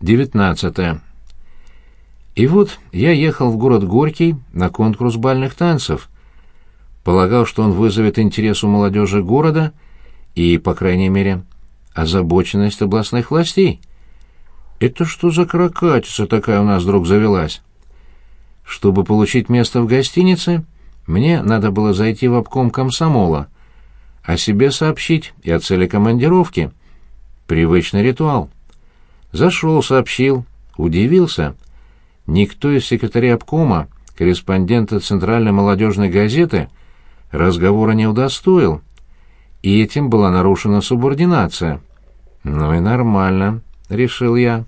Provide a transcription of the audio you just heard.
19. И вот я ехал в город Горький на конкурс бальных танцев. Полагал, что он вызовет интерес у молодежи города и, по крайней мере, озабоченность областных властей. Это что за крокатица такая у нас вдруг завелась? Чтобы получить место в гостинице, мне надо было зайти в обком комсомола, о себе сообщить и о цели командировки. Привычный ритуал. Зашел, сообщил, удивился. Никто из секретарей обкома, корреспондента Центральной молодежной газеты, разговора не удостоил. И этим была нарушена субординация. «Ну и нормально», — решил я.